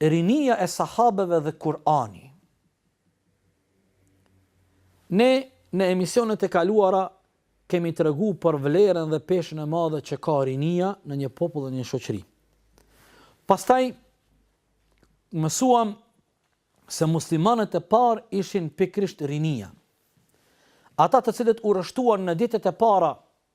Rinia e sahabeve dhe Kur'ani. Ne në emisionet e kaluara kemi tregu për vlerën dhe peshën e madhe që ka rinia në një popull dhe një shoqëri. Pastaj mësuam se muslimanët e parë ishin pikërisht rinia. Ata të cilët u rreshtuan në ditët e para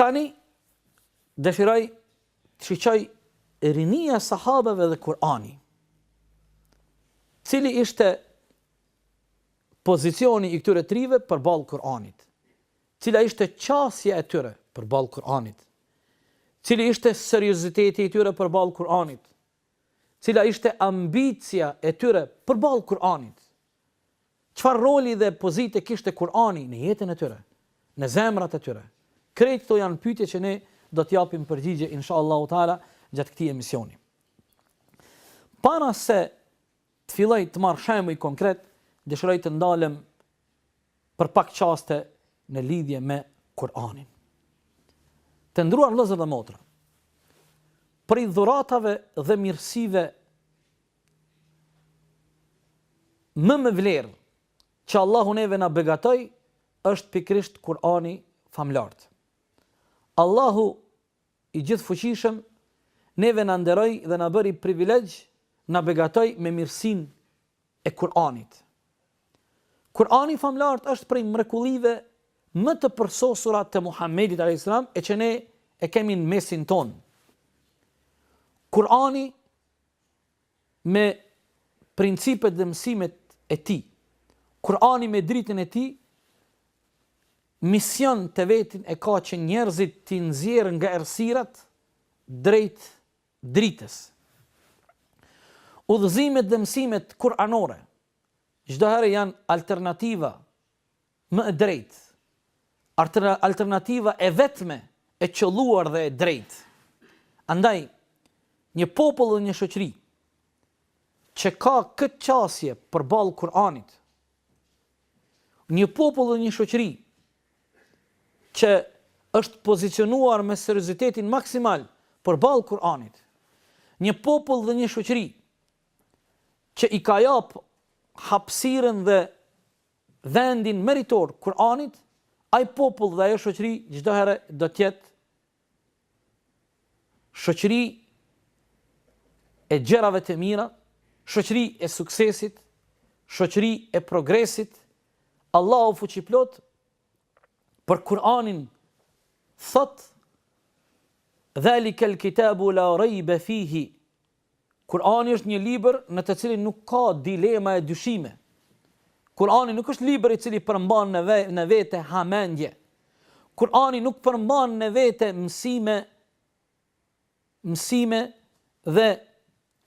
Tani dëshiroj të shiqoj rinia e sahabeve dhe Kur'ani. Cili ishte pozicioni i këtyre të rinjve përballë Kur'anit? Cila ishte qasja e tyre përballë Kur'anit? Cili ishte serioziteti i tyre përballë Kur'anit? Cila ishte ambicia e tyre përballë Kur'anit? Çfarë roli dhe pozite kishte Kur'ani në jetën e tyre, në zemrat e tyre? Krejt këto janë pyetje që ne do të japim përgjigje inshallahu teala gjatë këtij emisioni. Para se Të filloj të marr shembuj konkret, dëshiroj të ndalem për pak çaste në lidhje me Kur'anin. Të nderuar vëllezër dhe motra, prej dhuratave dhe mirësive më me vlerë që Allahu neve na begatoi është pikërisht Kur'ani famlart. Allahu i gjithëfuqishëm neve na nderoi dhe na bëri privilegj, na begatoi me mirësinë e Kur'anit. Kur'ani famlartë është prej mrekullive më të përsosura të Muhammedit a.s. e që ne e kemi në mesin tonë. Kur'ani me principet dhe mësimet e tij. Kur'ani me dritën e tij mision të vetin e ka që njerëzit t'i nxjerrë nga errësirat drejt dritës. Udhëzimet dhe mësimet kur'anore çdo herë janë alternativa Më e drejtë, alternativa e vetme e qëlluar dhe e drejtë. Andaj, një popull dhe një shoqëri që ka këtë qasje përballë Kur'anit, një popull dhe një shoqëri që është pozicionuar me seriozitetin maksimal përballë Kur'anit, një popull dhe një shoqëri që i ka jap hapësirën dhe vendin meritor Kur'anit, ai popull dhe ajo shoqëri çdo herë do të jetë shoqëri e gjërave të mira, shoqëri e suksesit, shoqëri e progresit. Allahu fuqiplot për Kur'anin thot Dhalikel kitabu la rayba fihi Kur'ani është një libër në të cilin nuk ka dilema e dyshime. Kur'ani nuk është libër i cili përmban në, ve, në vete hamendje. Kur'ani nuk përmban në vete mësime, mësime dhe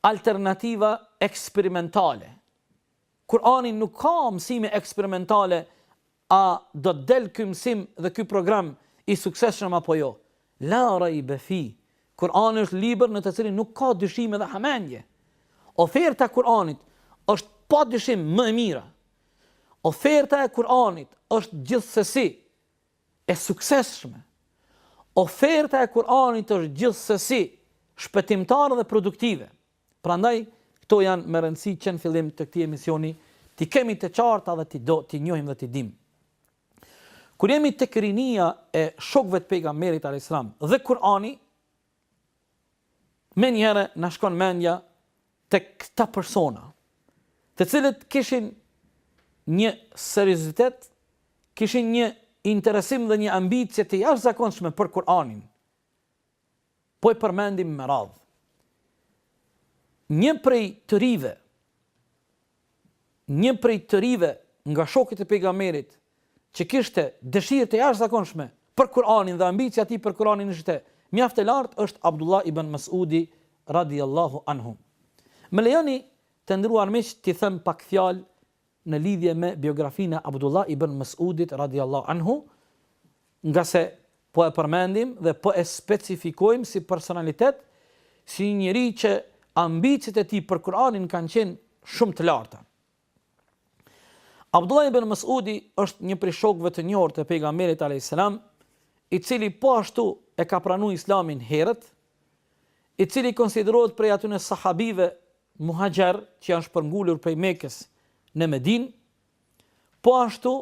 alternativa eksperimentale. Kur'ani nuk ka mësime eksperimentale A do të del ky mësim dhe ky program i suksesshëm apo jo? La raibe fi, Kur'ani është libër në të cilin nuk ka dyshime dhe hamendje. Oferta e Kur'anit është pa dyshim më e mira. Oferta e Kur'anit është gjithsesi e suksesshme. Oferta e Kur'anit është gjithsesi shpëtimtare dhe produktive. Prandaj këto janë me rëndësi që në fillim të këtij emisioni t'i kemi të qarta dhe t'i do t'i njohim dhe t'i dimë. Kur jemi tek rinia e shokëve të Pejgamberit alejselam dhe Kur'ani menjëherë na shkon mendja tek këta persona, të cilët kishin një seriozitet, kishin një interesim dhe një ambicie të jashtëzakonshme për Kur'anin. Po i përmendim me radhë, një prej të rinjve, një prej të rinjve nga shokët e Pejgamberit që kishte dëshirë të jashtëzakonshme për Kur'anin dhe ambicia e tij për Kur'anin ishte mjaft e lartë është Abdullah ibn Mas'udi radijallahu anhu. Më lejoni të nderuar miq t'i them pak fjalë në lidhje me biografinë e Abdullah ibn Mas'udit radijallahu anhu, ngase po e përmendim dhe po e specifikojmë si personalitet, si një njeri që ambiciet e tij për Kur'anin kanë qenë shumë të larta. Abdullah ibn Mas'udi është një prej shokëve të njohur të pejgamberit alayhis salam, i cili po ashtu e ka pranu Islamin herët, i cili konsiderohet prej atyne sahabive muhaxhirë që janë shpërngulur prej Mekës në Medinë, po ashtu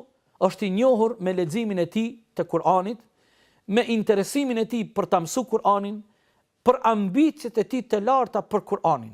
është i njohur me leximin e tij të Kur'anit, me interesimin e tij për ta mësu Kur'anin, për ambiciet e tij të larta për Kur'anin.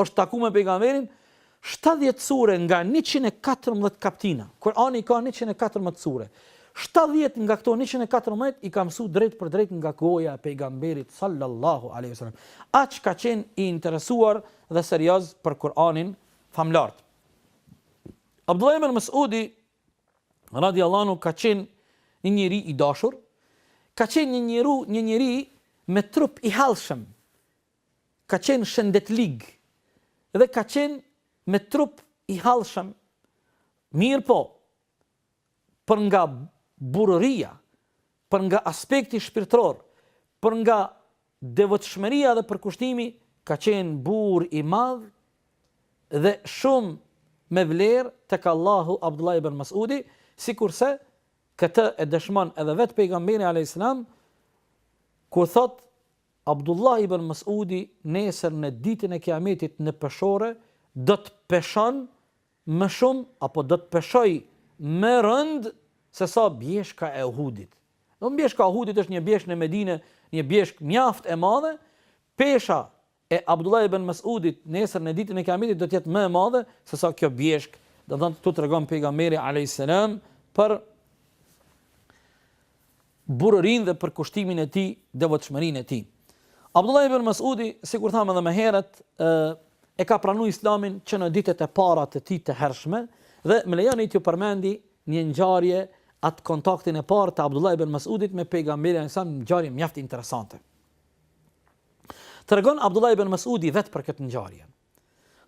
është taku me pejgamberin shtatëdhjetë sure nga njëqind e katërmbëdhjetë kaptina Kur'ani ka njëqind e katërmbëdhjetë sure shtatëdhjetë nga këto njëqind e katërmbëdhjetë i ka mësu drejtpërdrejt nga goja e pejgamberit sallallahu alejhi ve sellem aq ka qenë i interesuar dhe serioz për Kur'anin famëlartë Abdullah ibn Mas'udi radiallahu anhu ka qenë një njeri i dashur ka qenë një njeri një njeri me trup i hallshëm ka qenë shëndetlig dhe ka qenë me trup i hollshëm, mirëpo për nga burrëria, për nga aspekti shpirtëror, për nga devotshmëria dhe përkushtimi ka qenë burrë i madh dhe shumë me vlerë tek Allahu Abdullah ibn Mas'udi, sikurse këtë e dëshmon edhe vetë pejgamberi alayhis salam kur thotë Abdullah ibn Mas'udi nesër në ditën e Kiametit në peshore do të peshon më shumë apo do të peshojë më rëndë se sa bjeshka e Uhudit. Do bjeshka e Uhudit është një bjeshkë në Medinë, një bjeshkë mjaft e madhe, pesha e Abdullah ibn Mas'udit nesër në ditën e Kiametit do të jetë më e madhe se sa kjo bjeshkë. Domethënë këtu tregon pejgamberi alayhis salam për burrërinë dhe përkushtimin e tij, devotshmërinë e tij. Abdullah ibn Mas'udi, sikur thamë edhe më herët, e ka pranuar Islamin që në ditët e para të tij të hershme dhe më lejoni t'ju përmendi një ngjarje atë kontaktin e parë të Abdullah ibn Mas'udit me pejgamberin alayhis salam, ngjarje mjaft interesante. Tregon Abdullah ibn Mas'udi vetë për këtë ngjarje.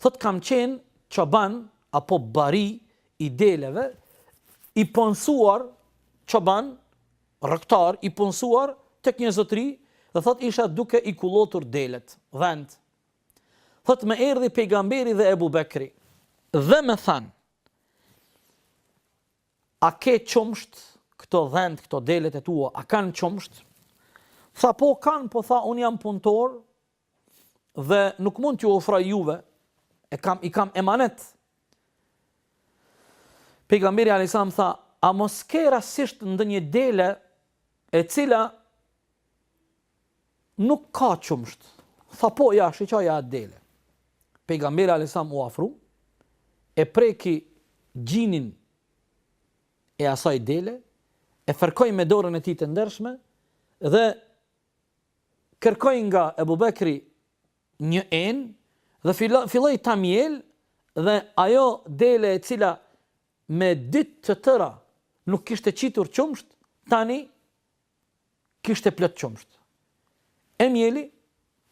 Thotë kam qenë çoban apo bari i deleve, i punësuar çoban, rroktar i punësuar tek një zotëri dhe thotë isha duke i kullotur delet, dhent. Thotë më erdhi pejgamberi dhe Ebu Bekri dhe më thanë A ke qumsht këto dhent, këto delet e tua, a kanë qumsht? Tha po kanë, po tha unë jam punëtor dhe nuk mund t'ju ofroj juve, e kam, i kam emanet. Pejgamberi alayhis salam tha, a mos ke rastësisht ndonjë dele e cila nuk ka qumsht. Tha po, ja, shiqoje atë dele. Pejgamberi alayhis salam u afru, e preki gjinin e asaj dele, e fërkoi me dorën e tij të ndershme, dhe kërkoi nga Ebu Bekri një enë dhe filloi ta mjelë dhe ajo dele e cila me ditë të tëra nuk kishte qitur qumsht, tani kishte plot qumsht. E mieli,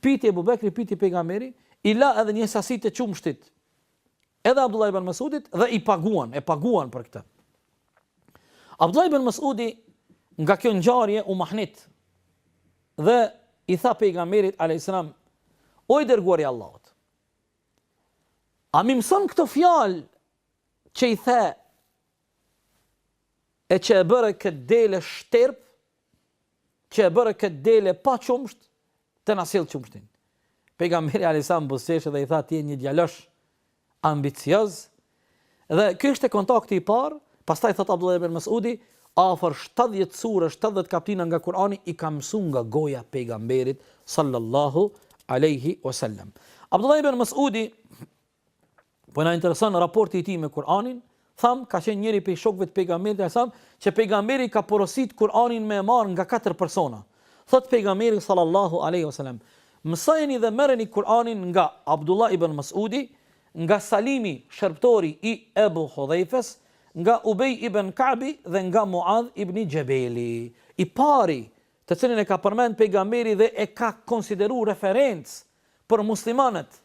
piti Ebu Bekri, piti pejgamberi, i la edhe një sasi të qumshtit edhe Abdullah ibn Mas'udit dhe i paguan, e paguan për këtë. Abdullah ibn Mas'udi nga kjo ngjarje u mahnit dhe i tha pejgamberit alayhis salam o i dërguari i Allahut a m'i mëson këto fjalë që i the e që e bëre këtë dele shterp që e bëre këtë dele pa qumësht, të na sjell qumështin. Pejgamberi alayhis salam buzëqeshi dhe i tha ti je një djalosh ambicioz. Dhe ky ishte kontakti i parë, pastaj thot Abdullah ibn Mas'udi, afër 70 sure, 70 kaptina nga Kurani i kam mësu nga goja e pejgamberit sallallahu alaihi wasallam. Abdullah ibn Mas'udi Po na intereson raporti i tij me Kur'anin, tham ka qenë njëri prej shokëve të pejgamberit alejhi selam, që pejgamberi ka porosit Kur'anin me e marr nga katër persona. Thot pejgamberi sallallahu alaihi wasallam, mësojeni dhe merreni Kur'anin nga Abdullah ibn Mas'udi, nga Salimi, shërbëtori i Ebu Hudhejfes, nga Ubej ibn Ka'bi dhe nga Muadh ibn Jabeli. I pari të cilin e ka përmend Pejgamberi dhe e ka konsideru referencë për muslimanët,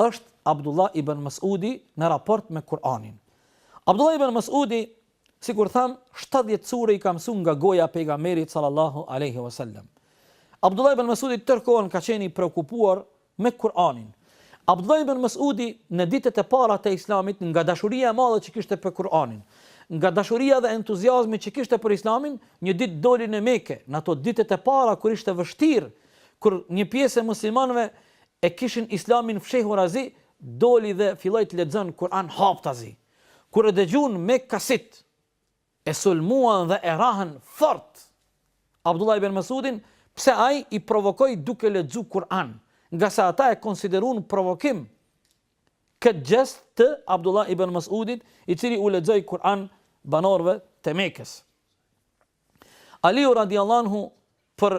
është Abdullah ibn Mes'udi në raport me Kur'anin. Abdullah ibn Mes'udi, sikur thamë, 70 sure i ka mësu nga goja e Pejgamberit sallallahu alaihi wasallam. Abdullah ibn Mes'udi tërë kohën ka qenë i preokupuar me Kur'anin. Abdullah ibn Mes'udi në ditët e para të Islamit nga dashuria e madhe që kishte për Kur'anin, nga dashuria dhe entuziazmi që kishte për Islamin, një ditë doli në Mekë, në ato ditët e para kur ishte vështirë, kur një pjesë e muslimanëve e kishin Islamin fshehurazi, doli dhe filloi të lexon Kur'an haptazi. Kur e dëgjuan mekasit, e sulmuan dhe e rrahën fort Abdullah ibn Mesudin pse ai i provokoi duke lexu Kur'an, ngase ata e konsideruan provokim këtë gjest të Abdullah ibn Mesudit, i cili u lexoi Kur'an banorëve të Mekës. Aliu radiallahu anhu për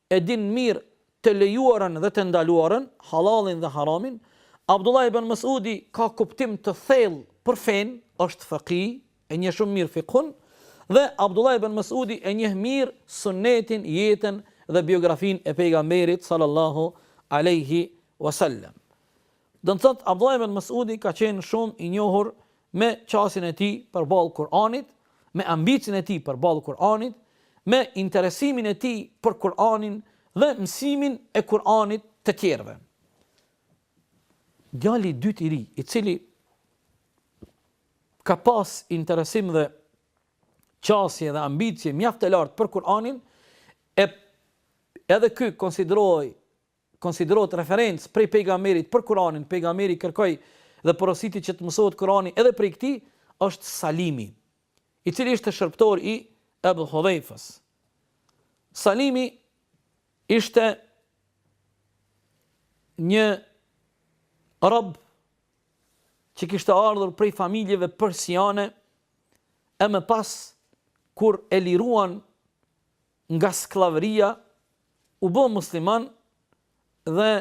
e din mirë të lejuarën dhe të ndaluarën, hallalin dhe haramin, Abdullah ibn Mes'udi ka kuptim të thellë për fenë, është faqih, e njeh shumë mirë fikhun, dhe Abdullah ibn Mes'udi e njeh mirë sunnetin, jetën dhe biografinë e Pejgamberit sallallahu alejhi wasallam. Do të thotë Abdullah ibn Mes'udi ka qenë shumë i njohur me qasjen e tij përballë Kur'anit, me ambicien e tij përballë Kur'anit, me interesimin e tij për Kur'anin dhe mësimin e Kur'anit të tjerëve. Djali i dytë i ri, i cili ka pas interesim dhe qasje dhe ambicie mjaft të lartë për Kur'anin, e edhe ky konsiderohej konsiderohet referencë prej Pejgamberit për Kuranin, Pejgamberi kërkoi dhe porositi që të mësohet Kurani edhe prej këtij, është Salimi, i cili ishte shërbëtor i Ebu Hudhejfës. Salimi ishte një rob që kishte ardhur prej familjeve persiane e më pas kur e liruan Nga skllavëria u bo musliman dhe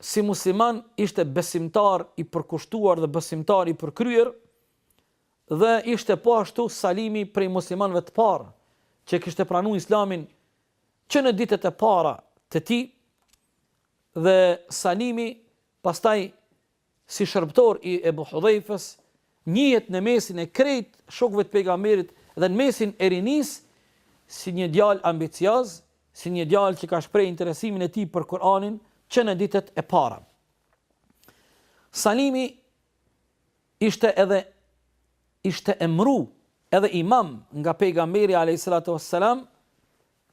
si musliman ishte besimtar i përkushtuar dhe besimtar i përkryer dhe ishte po ashtu Salimi prej muslimanëve të parë që kishte pranu Islamin që në ditët e para të tij dhe Salimi pastaj Si shërbëtor i Ebu Hudhejfës, njihet në mesin e krejt shokëve të Pejgamberit dhe në mesin e rinisë si një djalë ambicioz, si një djalë që ka shpreh interesimin e tij për Kur'anin që në ditët e para. Salimi ishte edhe ishte emru edhe imam nga Pejgamberi alayhis salatu wassalam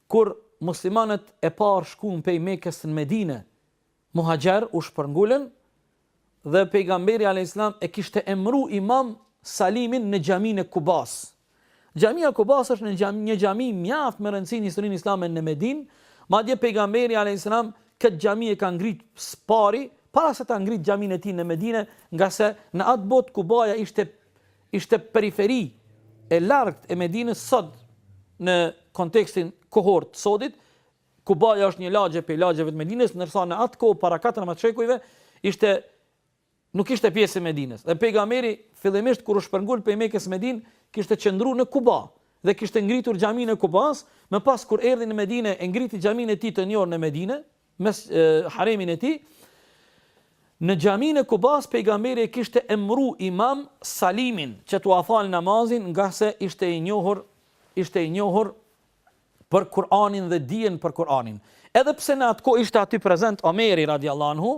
kur muslimanët e parë shkuan pej Mekës në Medinë Muhaxher u shpërngulën dhe Pejgamberi alejhisselam e kishte emru imam Salimin në xhaminë e Kubas. Xhamia e Kubas është një xhami mjaft me rëndësi në historinë islame në Medinë, madje Pejgamberi alejhisselam këtë xhami e ka ngrit së pari para se ta ngrit xhaminë e tij në Medine, ngase në atë botë Kubaja ishte ishte periferi e largët e Medinës sot në kontekstin kohor të sodit, Kubaja është një lagje prej lagjeve të Medinës, ndërsa në atë kohë para katërmbëdhjetë shekujve ishte nuk ishte pjesë e Medinës. Dhe pejgamberi fillimisht kur u shpërngul prej Mekës në Medinë, kishte qëndruar në Kuba dhe kishte ngritur xhaminë e Kubas, më pas kur erdhi në Medinë e ngriti xhaminë e tij të njohur në Medinë, mes e, haremin e tij. Në xhaminë e Kubas pejgamberi e kishte emru Imam Salimin, që t'ua fal namazin, ngase ishte i njohur ishte i njohur për Kur'anin dhe dijen për Kur'anin. Edhe pse në atë kohë ishte aty prezent Omeri radiallahu anhu,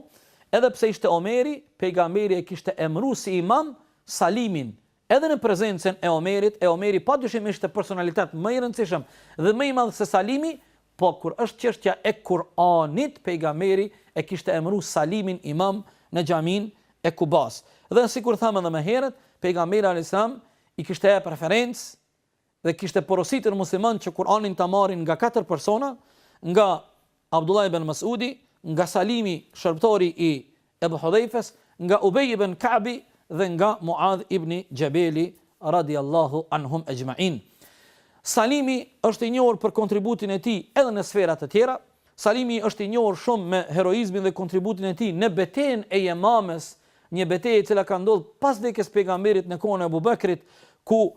edhe pse ishte Omeri, pejgamberi e kishte emru si imam Salimin, edhe në prezencën e Omerit, e Omeri pa dyshim ishte personalitet më i rëndësishëm dhe më i madhë se Salimi, po kur është qështja e Kur'anit, pejgamberi e kishte emru Salimin imam në xhaminë e Kubas. Dhe sikur thamë edhe më herët, pejgamberi a.s. i kishte referencë dhe kishte porositur muslimanët që Kur'anin ta marrin nga katër persona, nga Abdullah ibn Mas'udi, nga Salimi, shërbëtori i Ebu Hudhejfes, nga Ubej ibn Ka'bi dhe nga Mu'adh ibn Xhebeli, radijallahu anhum exhma'in. Salimi është i njohur për kontributin e tij edhe në sfera të tjera. Salimi është i njohur shumë me heroizmin dhe kontributin e tij në betejën e Jemames, një betejë e cila ka ndodhur pas vdekjes së pejgamberit në kohën e Abu Bekrit, ku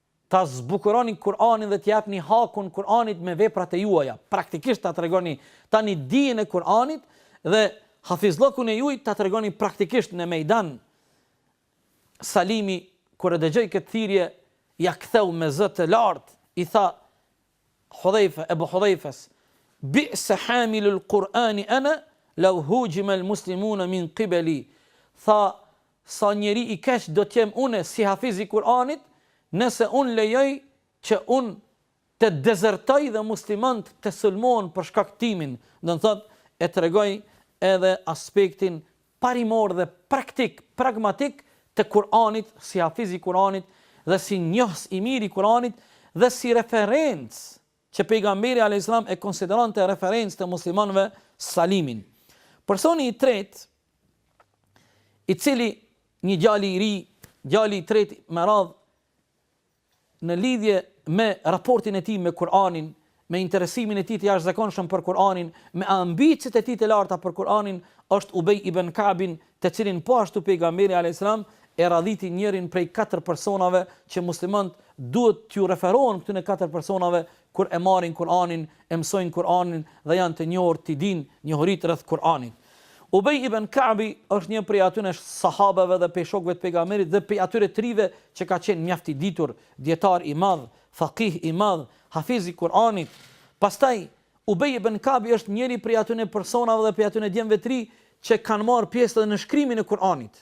ta zbukuroni Kur'anin dhe t'i japni hakun Kur'anit me veprat e juaja, praktikisht ta tregoni tani dijen e Kur'anit dhe hafizllëkun e juaj ta tregoni praktikisht në mejdan Salimi kur e dëgjoi këtë thirrje ia ktheu me zë të lartë i tha Hudhejfe, Ebu Hudhejfes, Bi'se hamilul Kur'ani ana lau huxhimel muslimune min qibeli, tha, Sa njeri i keq do të jem unë si hafiz i Kur'anit, nëse unë lejoj që unë të dezertoj dhe muslimantë të sulmohen për shkak timin, do të thotë, e tregoi edhe aspektin parimor dhe praktik, pragmatik, të Kur'anit, si hafiz i Kur'anit dhe si njohës i mirë i Kur'anit dhe si referencë që Pejgamberi alejhi selam e konsideronte referencë të muslimanëve, Salimin. Personi i tretë, i cili një djalë i ri, djali i tretë me radhë, në lidhje me raportin e tij me Kur'anin, me interesimin e tij të jashtëzakonshëm për Kur'anin, me ambiciet e tij të larta për Kur'anin, është Ubej ibn Ka'bin, të cilin po ashtu Pejgamberi alejhi selam e radhiti njërin prej katër personave që muslimanët duhet t'ju referohen këtyre katër personave kur e marrin Kur'anin, e mësojnë Kur'anin dhe janë të njohur t'i dinë njohuritë rreth Kur'anit. Ubej ibn Ka'bi është një prej atyre sahabeve dhe pej shokëve të Pejgamberit dhe pej atyre të rive që ka qenë mjaft i ditur, dijetar i madh, faqih i madh, hafiz i Kur'anit. Pastaj, Ubej ibn Ka'bi është njëri prej atyre personave dhe prej atyre djemve të ri që kanë marrë pjesë edhe në shkrimin e Kur'anit.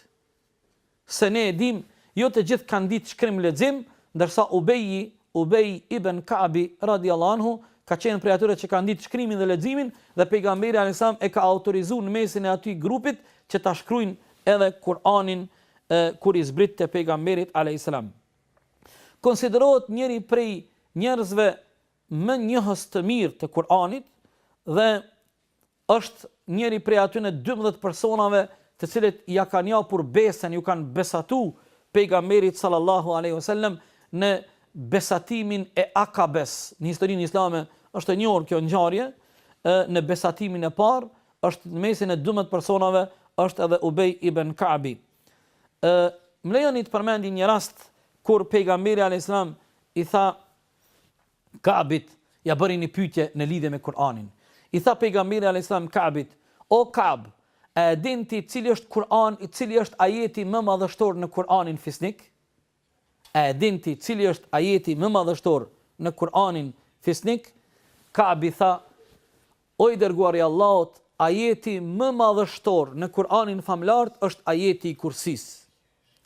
Se ne e dimë, jo të gjithë kanë ditë shkrim-lexim, ndërsa Ubeji, Ubej ibn Ka'bi, radijallahu anhu, ka qenë prej atyre që kanë ditë shkrimin dhe leximin, dhe Pejgamberi alejhi selam e ka autorizu në mesin e atij grupit që ta shkrujnë edhe Kur'anin kur i zbritte Pejgamberit alejhi selam. Konsiderohet njëri prej njerëzve më njohës të mirë të Kur'anit dhe Është njëri prej atyne dymbëdhjetë personave të cilët ia kanë japur besën, iu kanë besatu Pejgamberit sallallahu alejhi ve sellem në besatimin e Akabes. Në historinë islame është e njohur kjo ngjarje, në besatimin e parë është në mesin e dymbëdhjetë personave është edhe Ubej ibn Ka'bi. Më lejoni të përmendim një rast kur Pejgamberi alejhi selam i tha Ka'bit, ia bëri një pyetje në lidhje me Kur'anin. I tha Pejgamberi alejhi selam Ka'bit, O Ka'b, a e din ti cili është Kur'an, cili është ajeti më madhështor në Kur'anin fisnik? A e din ti cili është ajeti më madhështor në Kur'anin fisnik? Ka'b i tha, O i dërguari i Allahut, ajeti më madhështor në Kur'anin famëlart është ajeti i Kursisë.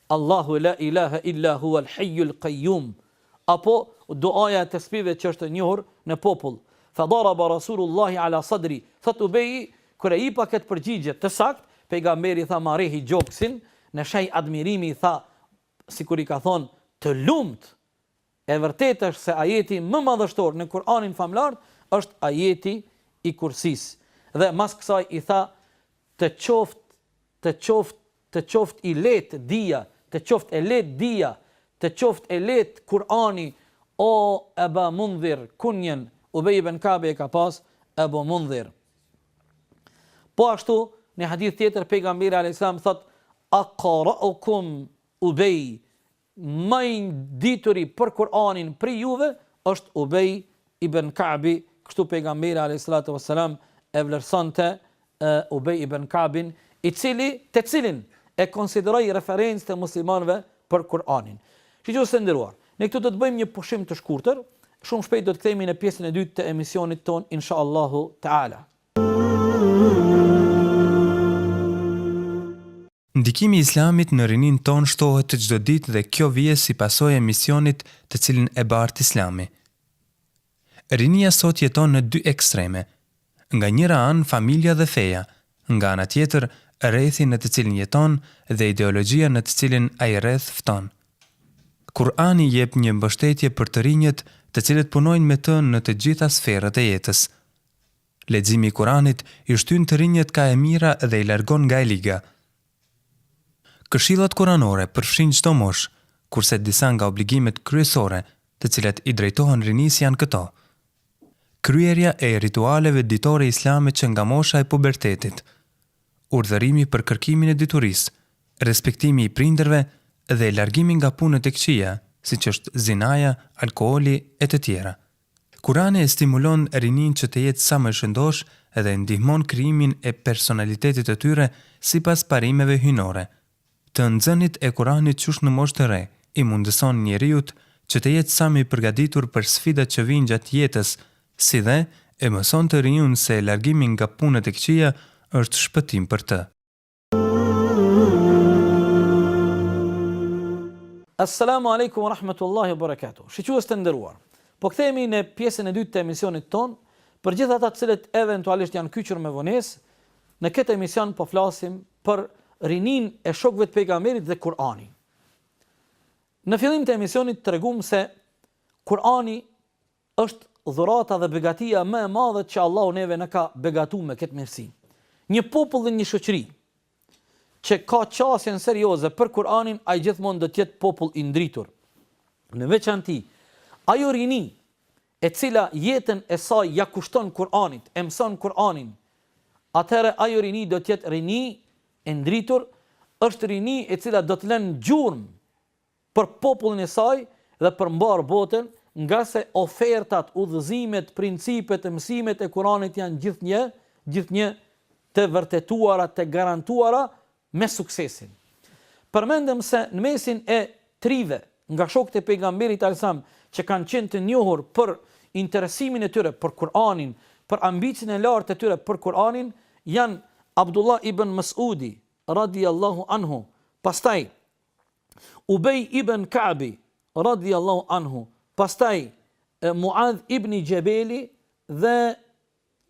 Allahu la ilahe illa huwal hayyul qayyum apo duaja e tespive që është e njohur në popull. Fa daraba Rasulullahi ala sadri, thotë Ubeji, kur e jepa këtë përgjigje të saktë, Pejgamberi tha ma rehi gjoksin, në shej admirimi i tha sikur i ka thonë të lumtë E vërtetë është se ajeti më madhështor në Kur'anin Famëlart është ajeti i Kursisë. Dhe mas kësaj i tha, Të qoftë, të qoftë, të qoftë e lehtë dija, të qoftë e lehtë dija, të qoftë e lehtë Kur'ani, o Eba Mundhir, kunjën Ubej ibn Kabi e ka pas Ebu Mundhir. Po ashtu, në hadith tjetër, pejgamberi a.s. thotë, Aqra'ukum Ubej Më i dituri për Kur'anin prej juve është Ubej ibn Ka'bi, kështu Pejgamberi alejhi salatu ves selam e vlerësonte Ubej ibn Ka'bin, i cili, të cilin e konsideroi referencë të muslimanëve për Kur'anin. Shikues të nderuar, ne këtu do të bëjmë një pushim të shkurtër, shumë shpejt do të kthehemi në pjesën e dytë të emisionit tonë insha Allahu teala. Ndikimi i Islamit në rininë tonë shtohet çdo ditë dhe kjo vjen si pasojë e misionit të cilin e bart Islami. Rinia sot jeton në dy ekstreme, nga njëra anë familja dhe feja, nga ana tjetër rrethi në të cilin jeton dhe ideologjia në të cilin ai rreth fton. Kur'ani jep një mbështetje për të rinjët të cilët punojnë me të në të gjitha sferat e jetës. Leximi i Kuranit i shtyn të rinjët ka e mira dhe i largon nga e liga. Këshillat kuranore përfshijnë çdo moshë, kurse disa nga obligimet kryesore të cilat i drejtohen rinisë janë këto, Kryerja e ritualeve ditore islame që nga mosha e pubertetit, urdhërimi për kërkimin e diturisë, respektimi i prindërve dhe largimi nga punët e këqija, siç është zinaja, alkooli e të tjera. Kurani e stimulon rininë që të jetë sa më e shëndoshë dhe e ndihmon krijimin e personalitetit të tyre sipas parimeve hyjnore. Të nxënit e Kuranit qysh në moshë të re, i mundëson njeriut që të jetë sa më i përgatitur për sfidat që vijnë gjatë jetës, si dhe e mëson të riun se largimi nga punët e këqija është shpëtim për të. Assalamu alaikum wa rahmatullahi wa barakatuh. Shikues të nderuar. Po kthehemi në pjesën e dytë të emisionit tonë, për gjithë ata të cilët eventualisht janë kyçur me vonesë, në këtë emision po flasim për rininë e shokëve të pejgamberit dhe Kur'anin. Në fillim të emisionit treguam se Kur'ani Është dhurata dhe begatia më e madhe që Allahu neve na ka begatu me këtë mirësi. Një popull dhe një shoqëri që ka qasjen serioze për Kur'anin, ai gjithmonë do të jetë popull i ndritur. Në veçanti, ajo rini e cila jetën e saj ja kushton Kur'anit, e mëson Kur'anin, atëherë ajo rini do të jetë rini e ndritur, është rini e cila do të lënë gjurmë për popullin e saj dhe për mbarë botën, ngase ofertat, udhëzimet, principet e mësimet e Kuranit janë gjithnjë, gjithnjë të vërtetuara, të garantuara me suksesin. Përmendëm se në mesin e të rinjve nga shokët e Pejgamberit alsam që kanë qenë të njohur për interesimin e tyre për Kuranin, për ambicien e lartë të tyre për Kuranin, janë Abdullah ibn Mas'udi, radijallahu anhu, pastaj Ubej ibn Ka'bi, radijallahu anhu, pastaj Muadh ibn Xhebeli dhe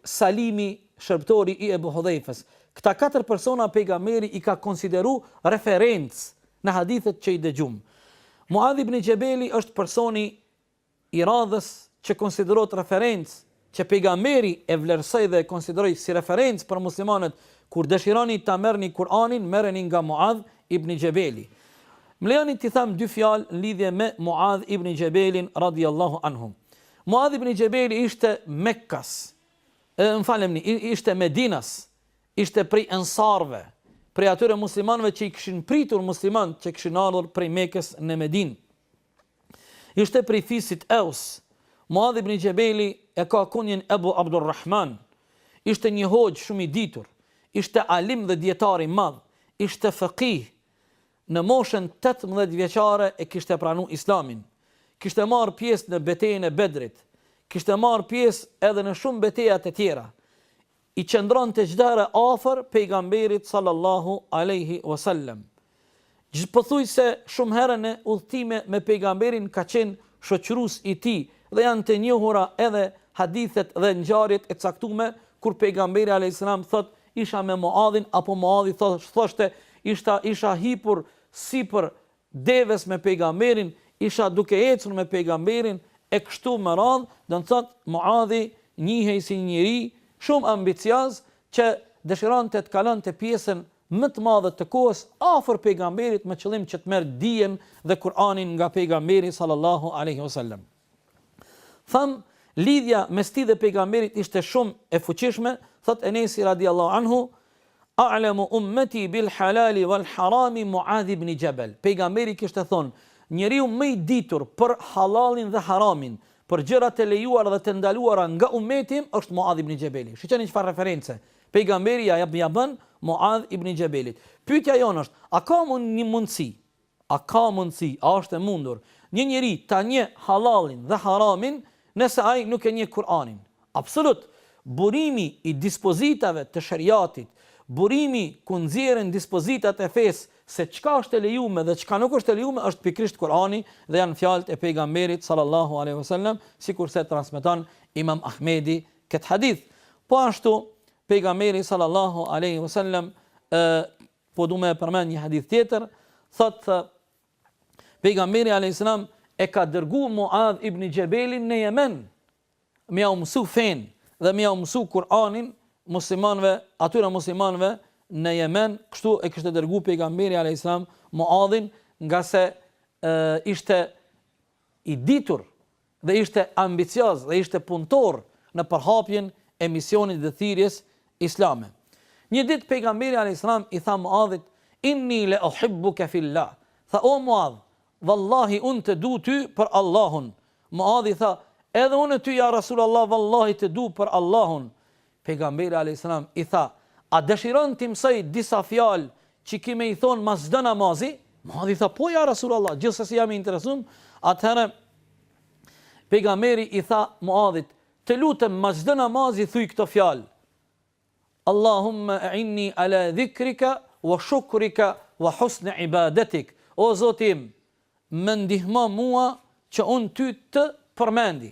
Salimi, shërbëtori i Ebu Hudhejfes. Këta katër persona pejgamberi i ka konsideru referencë në hadithet që i dëgjum. Muadh ibn Xhebeli është personi i radhës që konsiderohet referencë që Pejgamberi e vlerësoi dhe e konsideroi si referencë për muslimanët kur dëshironi ta merrni Kur'anin merreni nga Muadh ibn Xhebeli. Më lejoni t'i them dy fjalë në lidhje me Muadh ibn Xhebelin radijallahu anhu. Muadh ibn Xhebeli ishte Mekkas, më falni, ishte Medinas, ishte prej Ensarëve, prej atyre muslimanëve që i kishin pritur muslimanët që kishin ardhur prej Mekës në Medinë. Ishte prej fisit Eus. Muadh ibn Xhebeli e ka kunjën Ebu Abdurrahman. Ishte një hoxhë shumë i ditur. Ishte alim dhe dijetar i madh. Ishte fëkih. Në moshën tetëmbëdhjetë vjeçare e kishte pranu Islamin. Kishte marrë pjesë në betejën e Bedrit. Kishte marrë pjesë edhe në shumë beteja të tjera. I qëndronte çdo herë afër Pejgamberit sallallahu alejhi o sellem. Po thuajse shumë herë në udhëtime me Pejgamberin ka qenë shoqërues i tij dhe janë të njohura edhe hadithet dhe ngjarjet e caktume kur Pejgamberi alejhi selam thotë isha me Muadhin apo Muadhi thoshte isha hipur sipër devës me pejgamberin, isha duke ecur me pejgamberin e kështu me radhë, do të thotë Muadhi njihej si një njeri shumë ambicioz që dëshironte të kalonte pjesën më të madhe të kohës afër pejgamberit me qëllim që të merr dijen dhe Kur'anin nga pejgamberi sallallahu alejhi wasallam. Thamë, lidhja mes tij dhe Pejgamberit ishte shumë e fuqishme, thotë Enesi radijallahu anhu, A'lamu ummati bil halali wal harami Mu'adh ibn Jabal. Pejgamberi kishte thonë, njeriu më i ditur për halalin dhe haramin, për gjërat e lejuara dhe të ndaluara nga ummeti im është Mu'adh ibn Jabali. Shiqoni çfarë reference Pejgamberi ia ia bën Mu'adh ibn Jabalit. Pyetja jonë është, a ka mund një mundësi A ka mundësi, a është e mundur, një njeri ta njeh halalin dhe haramin, nëse ai nuk e njeh Kur'anin? Absolut! Burimi i dispozitave të Sheriatit, burimi ku nxjerren dispozitat e fesë se çka është e lejume dhe çka nuk është e lejume është pikërisht Kur'ani dhe janë fjalët e Pejgamberit sallallahu alejhi ve sellem, sikurse transmeton Imam Ahmedi këtë hadith. Po ashtu, Pejgamberi sallallahu alejhi ve sellem Po du me përmend një hadith tjetër, thot pejgamberi alayhis salam e ka dërgu Muadh ibn Jabelin në Jemen me jau mësu fen dhe me jau mësu Kur'anin muslimanëve, atyre muslimanëve në Jemen, kështu e kishte dërgu pejgamberi alayhis salam Muadhin, nga se e, ishte i ditur dhe ishte ambicioz dhe ishte punëtor në përhapjen e misionit dhe thirrjes islame. Një ditë pejgamberi alejhi selam i tha Muadhit, Inni le uhibbuke fillah. Tha o Muadh, vallahi unë të du ty për Allahun. Muadhi tha, edhe unë ty ja Rasulullah vallahi të du për Allahun. Pejgamberi alejhi selam i tha, A dëshiron t'i mësoj ty disa fjalë që i ki me i thonë mas çdo namazi? Muadhi tha, Po ja Rasullallah, gjithsesi jam i interesum, atëherë Pejgamberi i tha Muadhit, Të lutem mas çdo namazi thuj këto fjalë, Allahumme e'inni ala dhikrika wa shukrika wa husni ibadetik, O Zoti im, më ndihmo mua që unë ty të përmendi.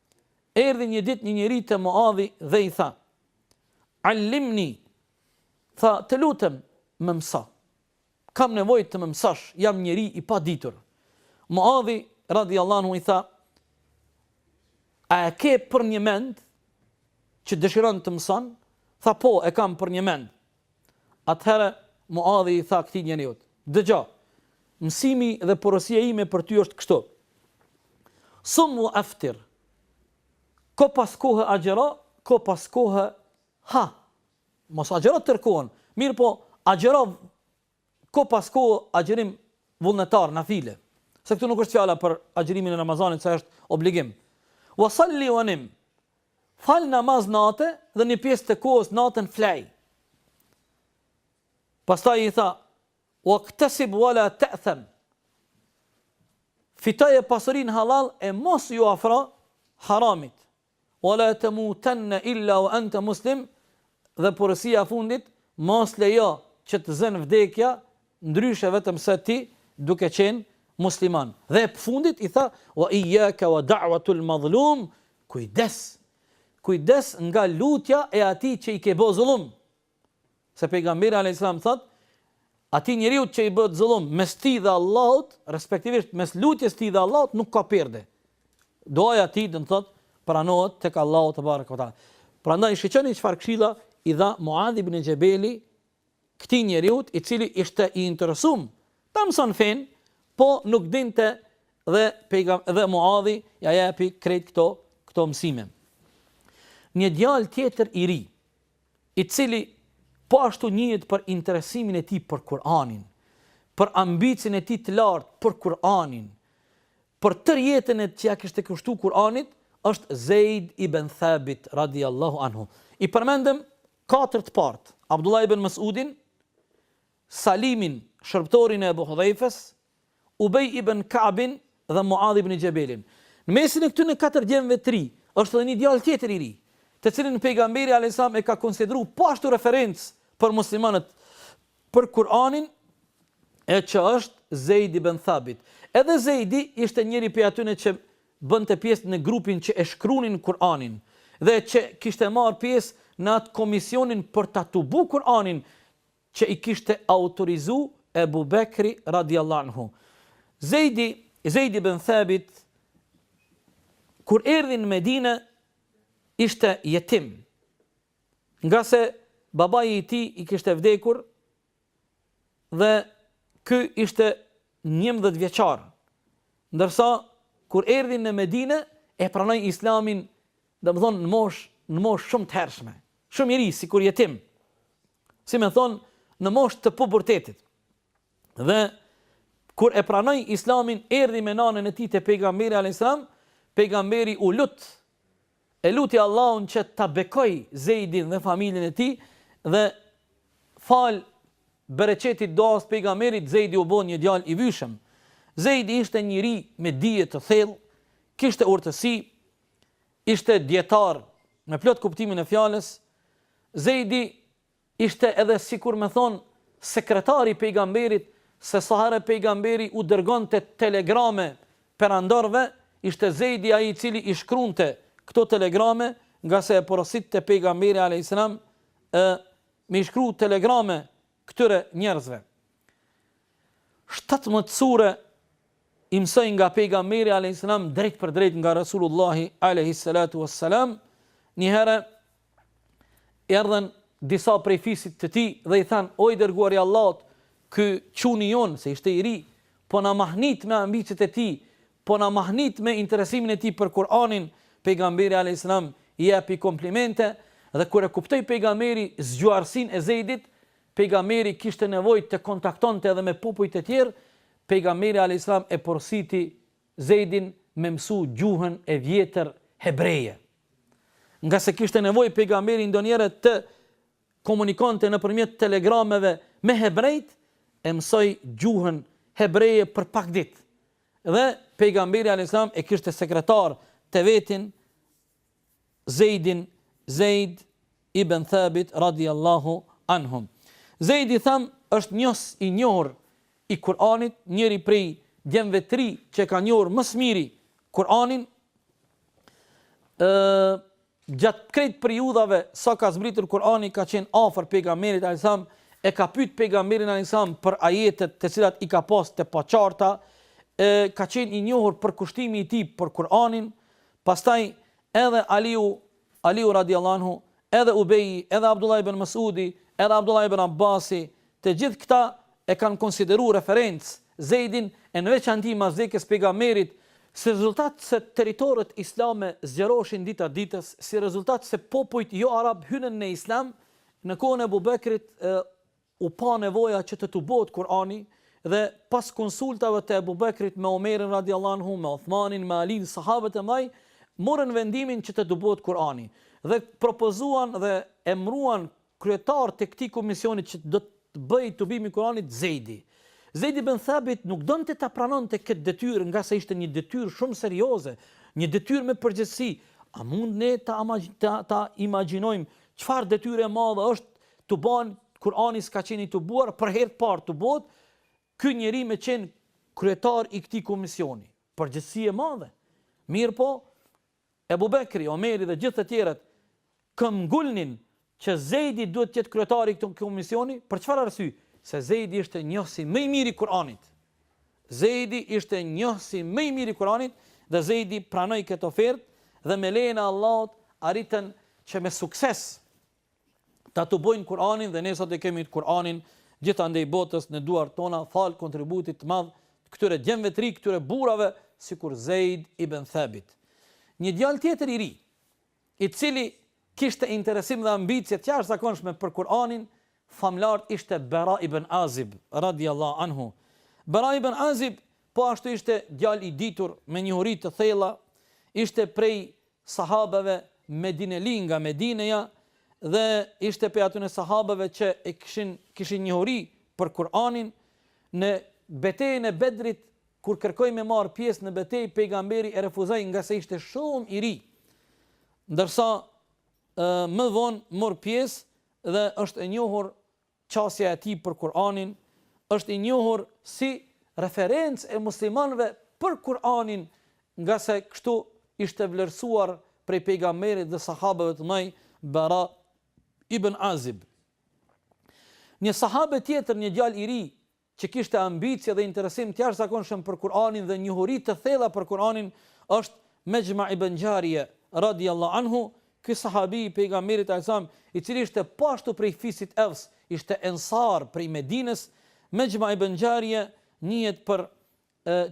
Erdhi një ditë një njeri te Muadhi dhe i tha: "Allimni" Tha, "Të lutem, më mëso. Kam nevojë të më mësosh, jam njeri i paditur." Muadhi radhiyallahu anhu i tha: "A e ke për një mend që dëshiron të mëson?" Tha, "Po, e kam për një mend." Atëherë Muadhi i tha këtij njeriut, Dëgjo, mësimi dhe porosia ime për ty është kështu, Sum wa aftir, kohë pas kohe agjëro, kohë pas kohe ha. Mos agjëro tërë kohën, mirëpo agjëro Kohë pas kohe agjërim vullnetar, nafile. Se këtu nuk është fjala për agjërimin e Ramazanit, se është obligim. Wa salli wa nam. Fal namaz nate dhe një pjesë të kohës natën flej. Pastaj i tha, "Wa ktasib wa la ta'tham." Fitoje pasurinë halal e mos iu afro haramit. Wa la tamutanna illa wa anta muslim dhe porosia e fundit, mos lejo që të zënë vdekja ndryshe vetëm se ti duke qenë musliman. Dhe e fundit i tha, wa iyyaka wa da'watul madhlum, kujdes, kujdes nga lutja e atij që i ke bo zullum, Se Pejgamberi alejhi selam thotë, Atij njeriut që i bëhet zullum mes tij dhe Allahut, respektivisht mes lutjes së tij dhe Allahut nuk ka perde. Duaja e tij do të thotë pranohet tek Allahu tebareke ve teala. Prandaj shiqoni çfarë këshilla i dha Muadh ibn Xhebeli këtij njeriu i cili ishte i interesuar ta mëson fen, po nuk dinte dhe pejgam dhe Muadhi ia jepi krejt këto këto mësime. Një djalë tjetër i ri i cili po ashtu njihet për interesimin e tij për Kur'anin, për ambicien e tij të lartë për Kur'anin, për tërë jetën që ia kishte kushtuar Kur'anit, është Zeid ibn Thabit radijallahu anhu. I përmendëm katër të partë, Abdullah ibn Mas'udin, Salimin, shërbëtorin e Ebu Hudhejfes, Ubej ibn Ka'bin dhe Muadh ibn Xhebelin. Në mesin e këtyne katër djemve të ri, është edhe një djalë tjetër i ri, të cilin Pejgamberi alejhi selam e ka konsideruar po ashtu referencë për muslimanët për Kur'anin e që është Zejd ibn Thabit. Edhe Zejdi ishte njëri prej atyne që bënte pjesë në grupin që e shkrunin Kur'anin dhe që kishte marrë pjesë në atë komisionin për ta tubu Kur'anin, që i kishte autorizu Ebu Bekri radijallahu anhu. Zejdi, Zejd ibn Thabit, kur erdhi në Medine, ishte jetim, ngase babai i tij i kishte vdekur dhe ky ishte 11 vjeçar. Ndërsa kur erdhi në Medine e pranoi Islamin, domthon në moshë, në moshë shumë të hershme, shumë i ri sikur jetim. si me thonë, në moshë të puburtetit. Dhe kur e pranoi Islamin, erdhi me nanën e tij te pejgamberi alayhis salam, pejgamberi u lut e luti Allahun që ta bekojë Zeidin dhe familjen e tij dhe falë bereqetit duasë pejgamberit Zeidi u bë një djalë i vyshëm. Zeidi ishte njeri me dije të thellë, kishte urtësi, Ishte dijetar me plot kuptimin e fjalës, Zeidi ishte edhe sikur me thonë sekretari i pejgamberit se sa herë pejgamberi u dërgonte telegrame perandorëve, ishte Zeidi ai i cili i shkrunte këto telegrame ngase e porositte pejgamberi alejhi selam me i shkru telegrame këtyre njerëzve. Shtatëmbëdhjetë sure i mësoi nga pejgamberi alayhis salam drejtpërdrejt nga Rasulullahi alayhis salatu was salam, një herë erdhën disa prej fisit të tij dhe i thanë: "O i dërguar i Allahut, ky çuni jonë se ishte i ri, po na mahnit me ambiciet e tij, Po na mahnit me interesimin e tij për Kur'anin, pejgamberi alejhi selam i jepte komplimente dhe kur e kuptoi pejgamberi zgjuarsinë e Zejdit, pejgamberi kishte nevojë të kontaktonte edhe me popuj të tjerë, pejgamberi alejhi selam e porositi Zejdin me mësu gjuhën e vjetër hebreje. Ngase kishte nevojë pejgamberi ndonjëherë të komunikonte nëpërmjet telegrameve me hebrejtë, e mësoi gjuhën hebreje për pak ditë. Dhe Pejgamberi alejhi selam e kishte sekretar të vetin Zeidin, Zeid ibn Thabit radijallahu anhum. Zeidi thamë është njohës i njohur i Kur'anit, njëri prej djemve të ri që e ka njohur më së miri Kur'anin. Ë Gjatë krejt periudhave sa ka zbritur Kur'ani ka qenë afër Pejgamberit alajhissalam e ka pyet Pejgamberin alajhissalam për ajetet të cilat i ka pas të paqarta, ka qenë i njohur përkushtimi i tij për Kur'anin, pastaj edhe Aliu, Aliu radijallahu anhu, edhe Ubeji, edhe Abdullah ibn Mas'udi, edhe Abdullah ibn Abbasi, Të gjithë këta e kanë konsideru referencë Zeidin e në veçanti mas vdekjes Pejgamberit, si rezultat se territoret islame zgjeroshin dita ditës, si rezultat se popujt jo arab hynën në islam, në kohën e Ebu Bekrit u pa nevoja që të tubohet Kur'ani dhe pas konsultave të Ebu Bekrit me Omerin radijallahu anhu, me Uthmanin, me Alinë, sahabët e mëdhej morën vendimin që të tubohet Kur'ani dhe propozuan dhe emëruan Kryetar të këtij komisioni që do të bëhej tubim i Kuranit Zejdi. Zejd ibn Thabit nuk donte ta pranonte këtë detyrë ngase ishte një detyrë shumë serioze, një detyrë me përgjegjësi. A mund ne ta ta imagjinojmë çfarë detyre e madhe është tubohet Kurani s'ka qenë i tubuar për herë të parë tubohet, ky njeri me qenë kryetar i këtij komisioni. Përgjegjësi e madhe. Mirëpo, Ebu Bekri, Omeri dhe gjithë të tjerët këmbngulnin që Zeidi duhet të jetë kryetar i këtij komisioni, për çfarë arsye? Se Zeidi ishte njohësi më i mirë i Kuranit. Zeidi ishte njohësi më i mirë i Kuranit dhe Zeidi pranoi këtë ofertë dhe me lejen e Allahut arritën që me sukses ta tubojnë Kur'anin dhe ne sot e kemi Kur'anin gjithandej botës në duart tona falë kontributit të madh të këtyre djemve të rinj, këtyre burrave sikur Zeid ibn Thabit. Një djalë tjetër i ri, i cili kishte interesim dhe ambicie të jashtëzakonshme për Kur'anin famëlartë, ishte Bera ibn Azib, radijallahu anhu. Bera ibn Azib po ashtu ishte djalë i ditur me njohuri të thella, ishte prej sahabeve medineli nga Medineja dhe ishte prej atyre sahabeve që e kishin kishin njohuri për Kur'anin në betejën e Bedrit kur kërkoi me marr pjesë në betejë pejgamberi e refuzoi ngase ishte shumë i ri ndërsa më vonë mori pjesë dhe është e njohur Qasja e tij për Kur'anin është i njohur si referencë e muslimanëve për Kur'anin ngase kështu ishte vlerësuar prej Pejgamberit dhe sahabeve të mëdhej Bera ibn Azib. Një sahabe tjetër, një djalë i ri, që kishte ambicie dhe interesim të jashtëzakonshëm për Kur'anin dhe njohuri të thella për Kur'anin, është Mexhma ibn Xharije, radijallahu anhu, ky sahabi i Pejgamberit, alejhi selam, i cili ishte po ashtu prej fisit Evs, ishte ensar prej Medinës, Mexhma ibn Xharije njihet për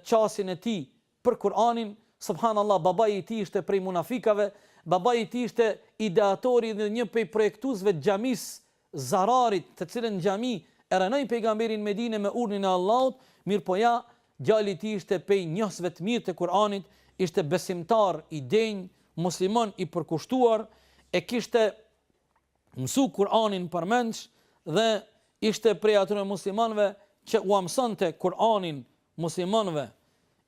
qasjen e tij për Kur'anin, subhanallah babai i tij ishte prej munafikave, babai i tij ishte ideatori dhe një prej projektusve të xhamisë Dirarit të cilën xhami e rënoi pejgamberi në Medine me urdhnin e Allahut, mirëpo ja djali i tij ishte pej njohësve të mirë të Kur'anit, ishte besimtar i denjë, musliman i përkushtuar, e kishte mësu Kur'anin përmendsh dhe ishte prej atyre muslimanëve që ua mësonte Kur'anin muslimanëve.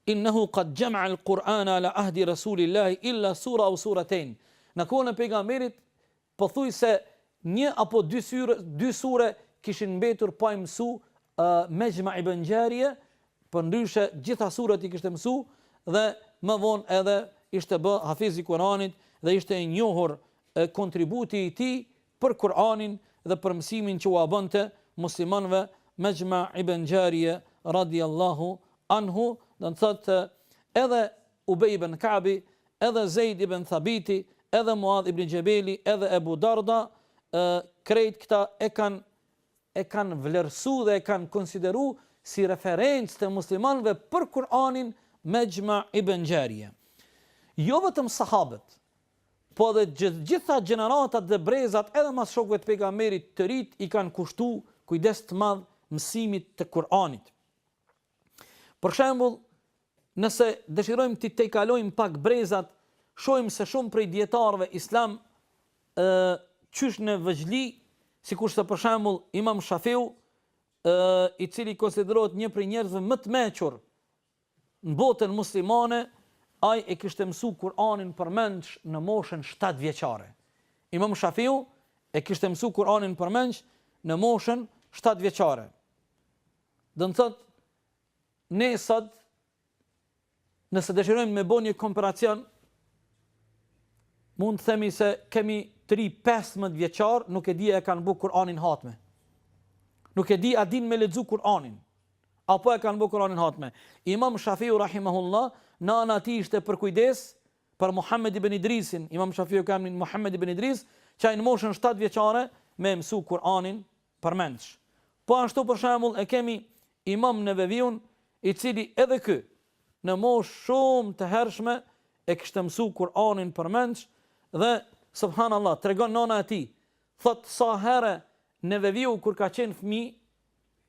Innehu qad jama'a al-Qur'ana ala ahdi Rasulillahi illa sura aw suratayn. Në kohën e Pejgamberit pothuajse një apo dy sure, dy sure kishin mbetur pa i mësu Mexhma ibn Xharije, përndryshe gjitha suret i kishte mësu, dhe më vonë edhe ishte bë hafiz i Kuranit dhe ishte i njohur kontributi i tij për Kuranin dhe për mësimin që ua bënte muslimanëve Mexhma ibn Xharije radiallahu anhu dhe do të thotë edhe Ubej ibn Kabi, edhe Zejd ibn Thabiti, edhe Muad ibn Xhebeli, edhe Ebu Darda, krejt këta e kanë e kanë vlerësu dhe e kanë konsideru si referencë të muslimanëve për Kur'anin Mexhma ibn Xharije. Jo vetëm sahabët, po dhe gjitha gjeneratat dhe brezat edhe mas shokëve të Pejgamberit të rinjtë i kanë kushtu kujdes të madh mësimit të Kur'anit. Për shembull, nëse dëshirojmë të tejkalojmë pak brezat, shohim se shumë prej dietarëve islam ë qysh në vogjëli, sikurse për shembull Imam Shafiu, ë i cili konsiderohet një prej njerëzve më të mençur në botën muslimane, ai e kishte mësu Kur'anin përmendsh në moshën 7 vjeçare. Imam Shafiu e kishte mësu Kur'anin përmendsh në moshën 7 vjeçare. Do të thotë ne sot nëse dëshirojmë me bo një komparacion, mund të themi se fëmijët 15 vjeçar, nuk e di a e kanë bo Kur'anin hatme. Nuk e di a din me lexu Kur'anin. Apo e kanë bo Kur'anin hatme. Imam Shafiu Rahimahullah, nana e tij ishte përkujdes për Muhammed ibn Idrisin, imam Shafiu e ka emnin Muhammed ibn Idris, që ai në moshën 7 vjeçare me mësu Kur'anin përmendsh. Po ashtu për shembull e kemi Imam Neveviun i cili edhe ky në moshë shumë të hershme e kishte mësu Kur'anin përmendsh dhe subhanallah tregon nana e tij thotë sa herë Neveviu kur ka qenë fëmijë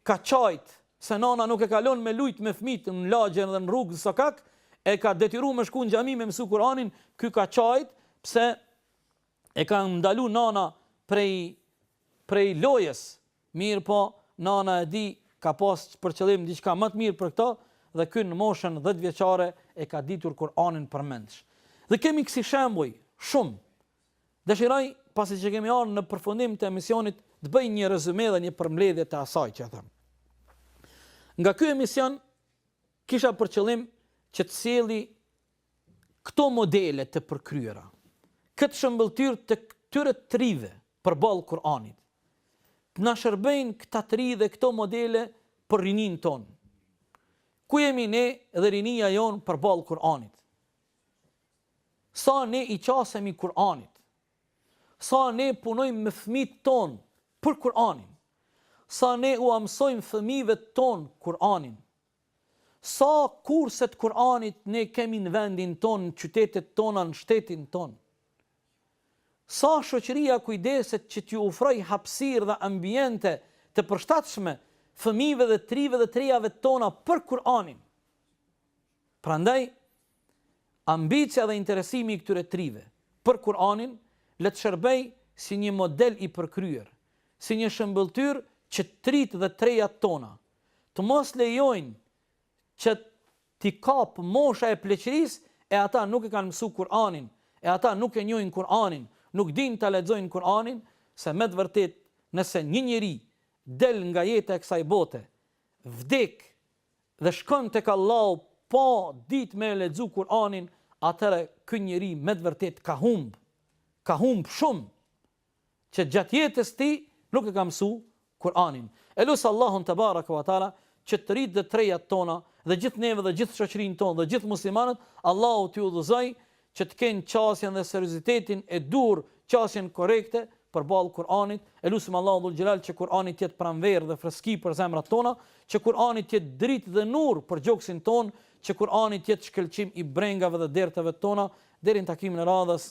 ka qajt se nana nuk e ka lon me lujt me fëmijët në lagje dhe në rrugë në sokak e ka detyru me shku në xhami me mësu Kur'anin ky ka qajt pse E ka ndalu nana prej prej lojës, mirëpo nana e tij ka pas për qëllim diçka ma të mirë për këtë dhe ky në moshën dhjetë vjeçare e ka ditur Kur'anin përmendsh. Dhe kemi kësi shembuj shumë. Dëshiroj pasi që kemi ardhur në përfundim të emisionit të bëj një rezume dhe një përmbledhje të asaj që them. Nga ky emision kisha për qëllim që të sjell Këto modele të përkryera, këtë shëmbëlltyrë të këtyre të rive përballë Kur'anit, të na shërbejnë këta të ri dhe këto modele për rininë tonë. Ku jemi ne dhe rinia jonë përballë Kur'anit? Sa ne i qasemi Kur'anit? Sa ne punojmë me fëmijët tonë për Kur'anin? Sa ne ua mësojmë fëmijëve tonë Kur'anin? Sa kurse të Kur'anit ne kemi në vendin tonë, në qytetet tona, në shtetin tonë? Sa shoqëria kujdeset që t'ju ofrojë hapësirë dhe ambiente të përshtatshme fëmijëve dhe të rive dhe të rejave tona për Kur'anin? Prandaj, ambicia dhe interesimi i këtyre të rive për Kur'anin le të shërbejë si një model i përkryer, si një shëmbëlltyrë që të ritë dhe të rejat tona, të mos lejojnë që t'i kap mosha e pleqërisë e ata nuk e kanë mësu Kur'anin e ata nuk e njohin Kur'anin nuk dinë ta lexojnë Kur'anin se me të vërtetë nëse një njeri del nga jeta e kësaj bote vdek dhe shkon tek Allahu pa ditë me e lexu Kur'anin atëherë ky njeri me të vërtetë ka humb ka humb shumë që gjatë jetës së tij nuk e ka mësu Kur'anin. E lus Allahun tebareke ve teala që të ritë dhe të rejat tona dhe gjithë neve dhe gjithë shoqërinë tonë dhe gjithë muslimanët Allahu t'i udhëzojë që të kenë qasjen dhe seriozitetin e duhur qasjen korrekte përballë Kur'anit, e lusim Allahun dhul xhelal që Kur'ani të jetë pranverë dhe freski për zemrat tona, që Kur'ani të jetë dritë dhe nur për gjoksin tonë, që Kur'ani të jetë shkëlqim i brengave dhe derteve tona, deri në takimin e radhës,